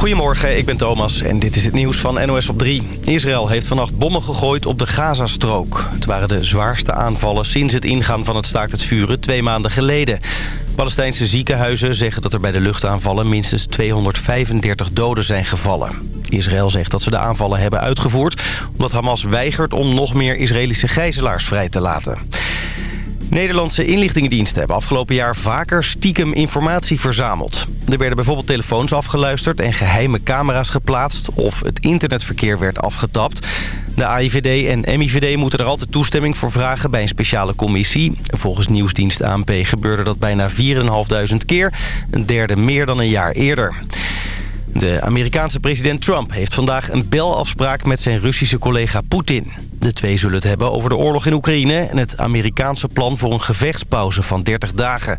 Goedemorgen, ik ben Thomas en dit is het nieuws van NOS op 3. Israël heeft vannacht bommen gegooid op de Gazastrook. Het waren de zwaarste aanvallen sinds het ingaan van het staakt het vuren twee maanden geleden. Palestijnse ziekenhuizen zeggen dat er bij de luchtaanvallen minstens 235 doden zijn gevallen. Israël zegt dat ze de aanvallen hebben uitgevoerd... omdat Hamas weigert om nog meer Israëlische gijzelaars vrij te laten. Nederlandse inlichtingendiensten hebben afgelopen jaar vaker stiekem informatie verzameld. Er werden bijvoorbeeld telefoons afgeluisterd en geheime camera's geplaatst... of het internetverkeer werd afgetapt. De AIVD en MIVD moeten er altijd toestemming voor vragen bij een speciale commissie. Volgens nieuwsdienst ANP gebeurde dat bijna 4.500 keer, een derde meer dan een jaar eerder. De Amerikaanse president Trump heeft vandaag een belafspraak met zijn Russische collega Poetin. De twee zullen het hebben over de oorlog in Oekraïne... en het Amerikaanse plan voor een gevechtspauze van 30 dagen.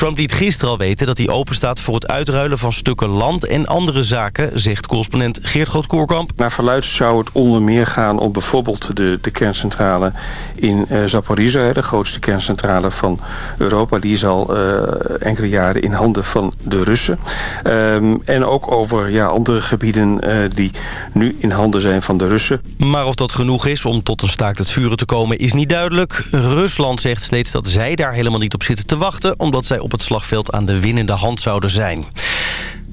Trump liet gisteren al weten dat hij openstaat voor het uitruilen van stukken land en andere zaken, zegt correspondent Geert Groot-Koerkamp. Naar verluid zou het onder meer gaan om bijvoorbeeld de, de kerncentrale in uh, Zaporizhia, de grootste kerncentrale van Europa. Die is al uh, enkele jaren in handen van de Russen. Um, en ook over ja, andere gebieden uh, die nu in handen zijn van de Russen. Maar of dat genoeg is om tot een staakt het vuren te komen is niet duidelijk. Rusland zegt steeds dat zij daar helemaal niet op zitten te wachten, omdat zij op op het slagveld aan de winnende hand zouden zijn.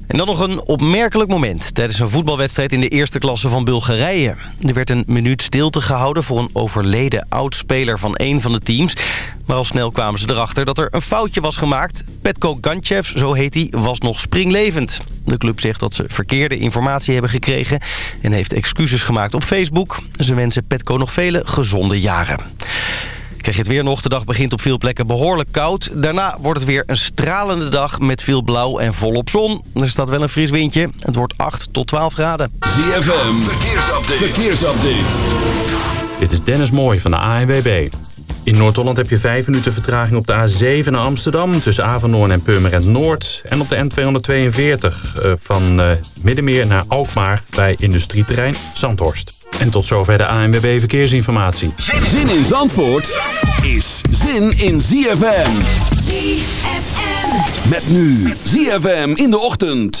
En dan nog een opmerkelijk moment tijdens een voetbalwedstrijd in de eerste klasse van Bulgarije. Er werd een minuut stilte gehouden voor een overleden oud-speler van een van de teams. Maar al snel kwamen ze erachter dat er een foutje was gemaakt. Petko Gantjev, zo heet hij, was nog springlevend. De club zegt dat ze verkeerde informatie hebben gekregen... en heeft excuses gemaakt op Facebook. Ze wensen Petko nog vele gezonde jaren. Krijg je het weer nog. De dag begint op veel plekken behoorlijk koud. Daarna wordt het weer een stralende dag met veel blauw en volop zon. Er staat wel een fris windje. Het wordt 8 tot 12 graden. ZFM, verkeersupdate. verkeersupdate. Dit is Dennis Mooij van de ANWB. In Noord-Holland heb je 5 minuten vertraging op de A7 naar Amsterdam... tussen Avanhoorn en Purmerend Noord. En op de N242 uh, van uh, Middenmeer naar Alkmaar bij industrieterrein Zandhorst. En tot zover de ANWB Verkeersinformatie. Zin in Zandvoort is zin in ZFM. ZFM. Met nu ZFM in de ochtend.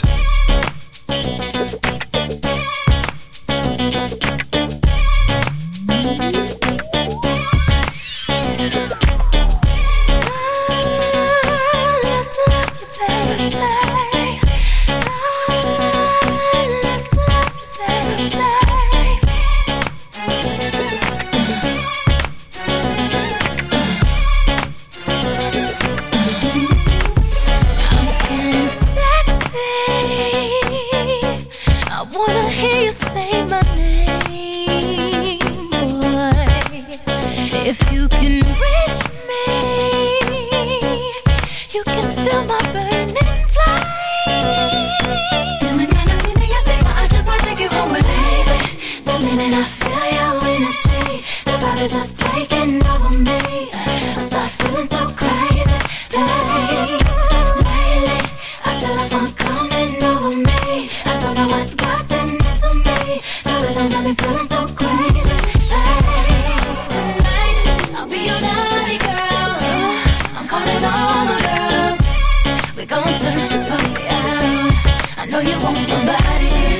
know you want my body.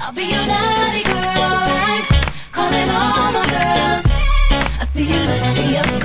I'll be your naughty girl. Calling all my girls. I see you look me up.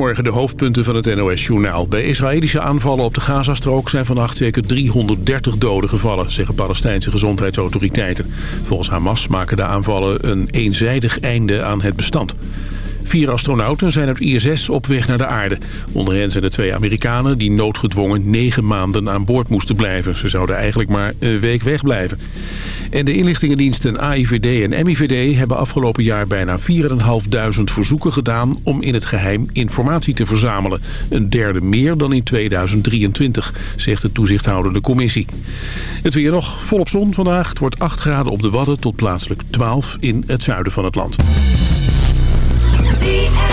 Goedemorgen, de hoofdpunten van het NOS-journaal. Bij Israëlische aanvallen op de Gazastrook zijn vannacht zeker 330 doden gevallen, zeggen Palestijnse gezondheidsautoriteiten. Volgens Hamas maken de aanvallen een eenzijdig einde aan het bestand. Vier astronauten zijn uit ISS op weg naar de aarde. Onder hen zijn de twee Amerikanen die noodgedwongen negen maanden aan boord moesten blijven. Ze zouden eigenlijk maar een week wegblijven. En de inlichtingendiensten AIVD en MIVD hebben afgelopen jaar bijna 4.500 verzoeken gedaan om in het geheim informatie te verzamelen. Een derde meer dan in 2023, zegt de toezichthoudende commissie. Het weer nog volop zon vandaag. Het wordt 8 graden op de Wadden tot plaatselijk 12 in het zuiden van het land. ZFM.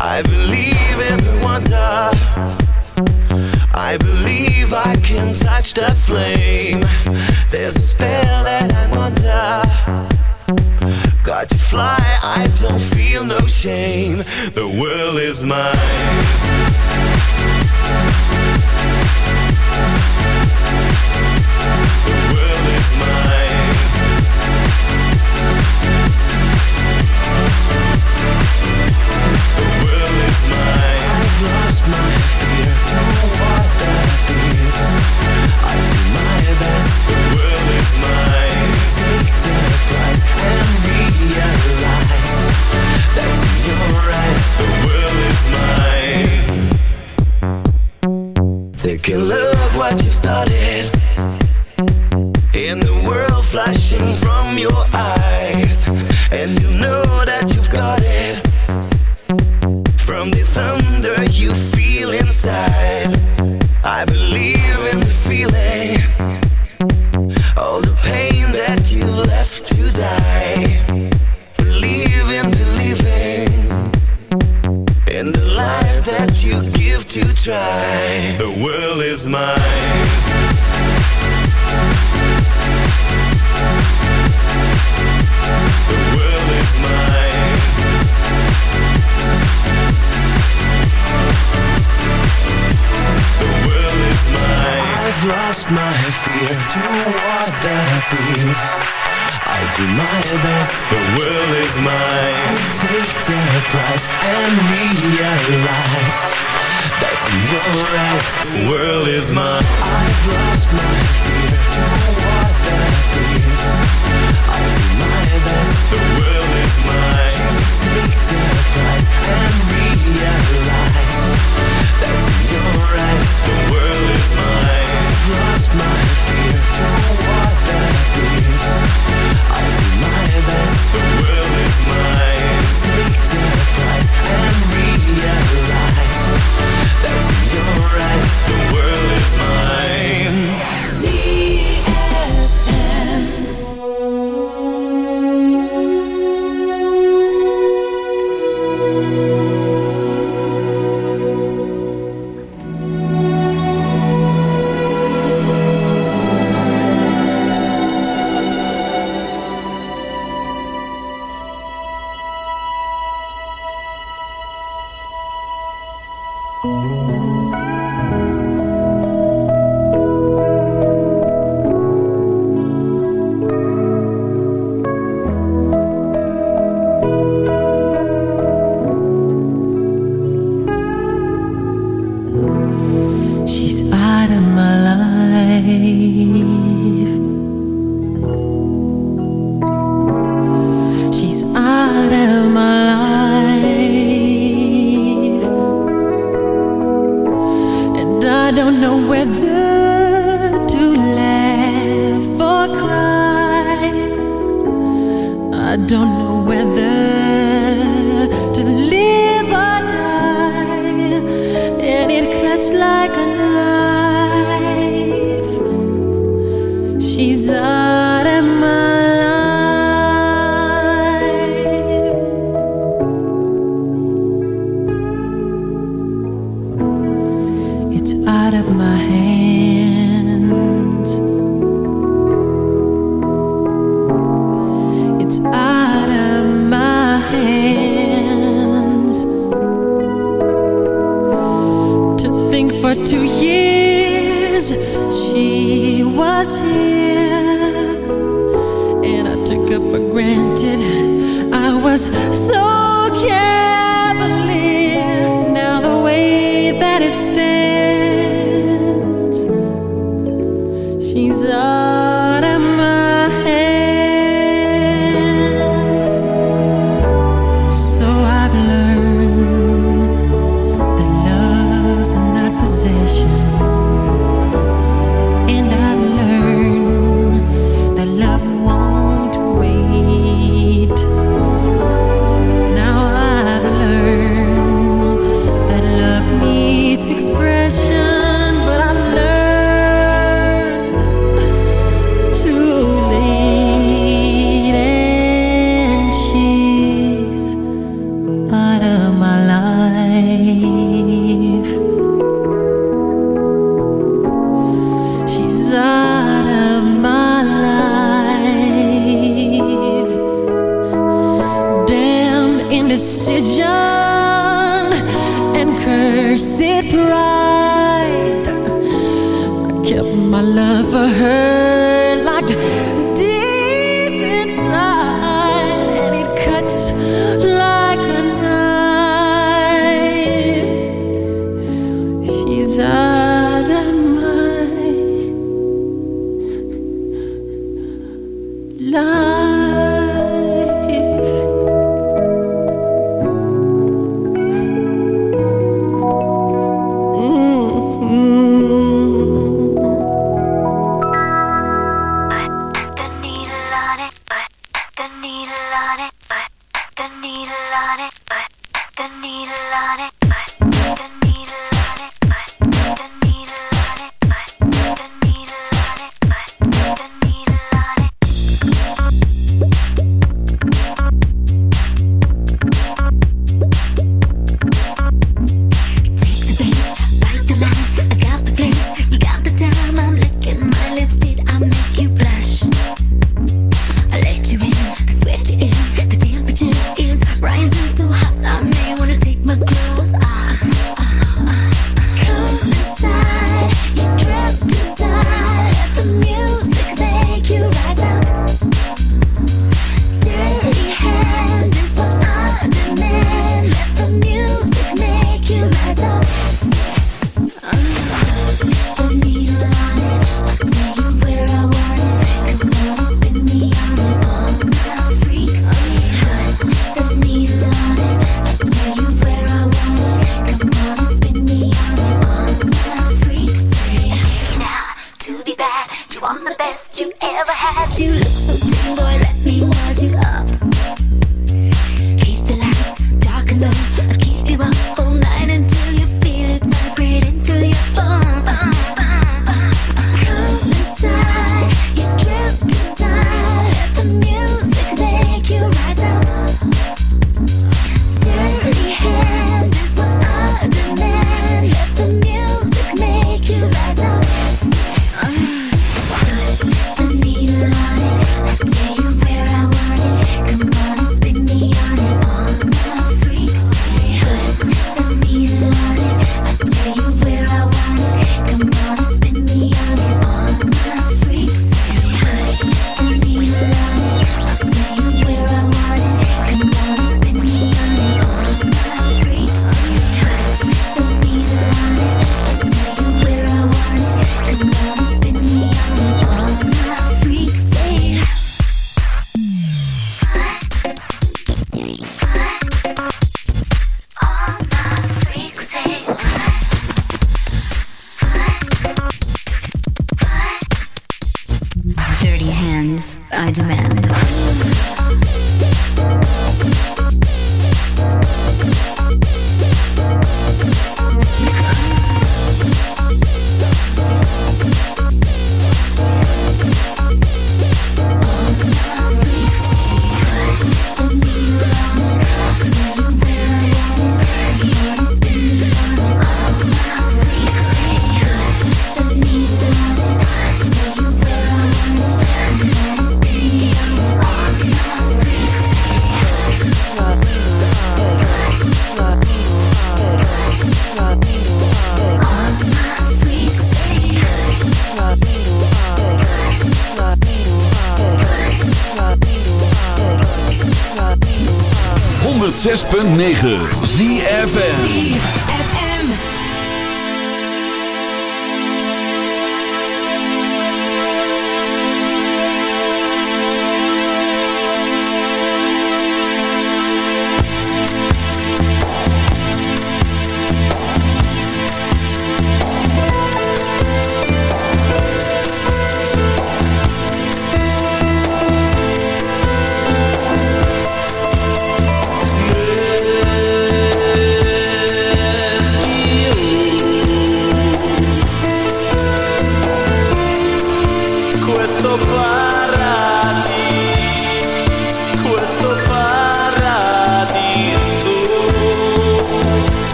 I believe in wonder. I believe I can touch the flame. There's a spell that I'm under. Got to fly, I don't feel no shame. The world is mine. can love out of my hands. love.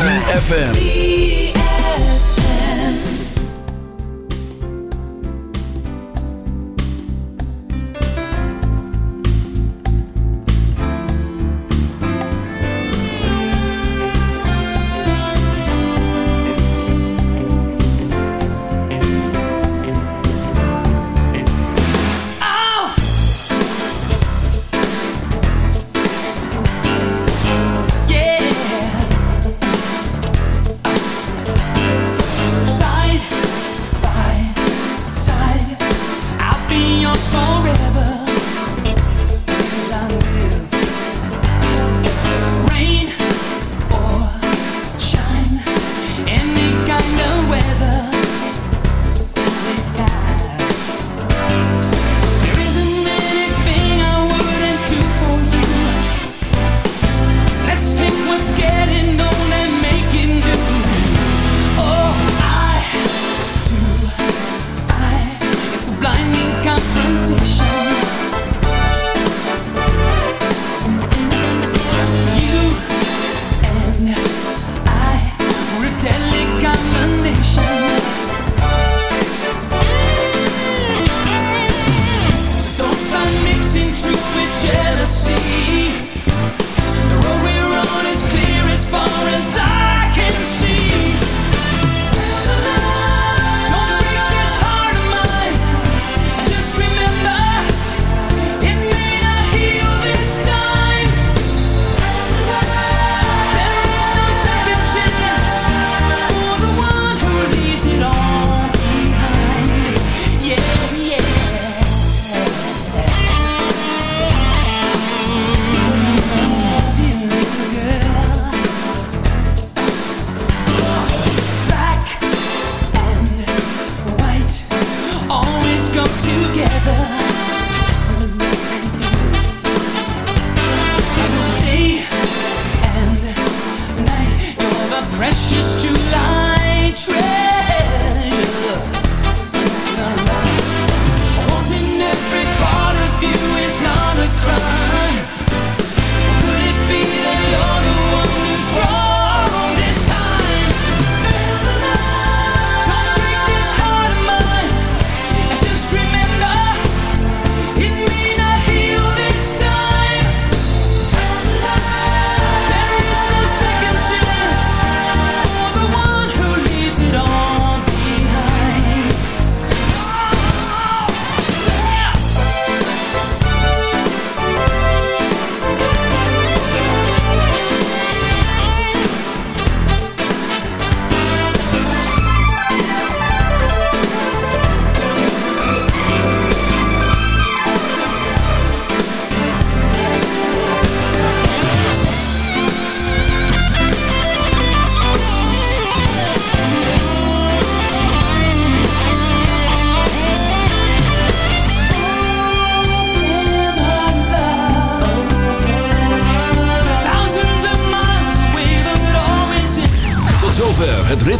ZFM.